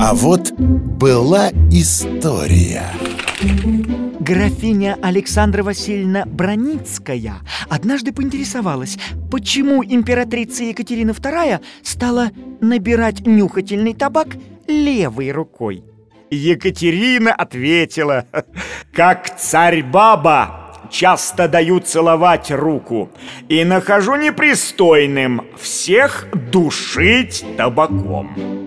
А вот была история Графиня Александра Васильевна Броницкая однажды поинтересовалась, почему императрица Екатерина II стала набирать нюхательный табак левой рукой. Екатерина ответила, как царь-баба часто даю целовать руку и нахожу непристойным всех душить табаком.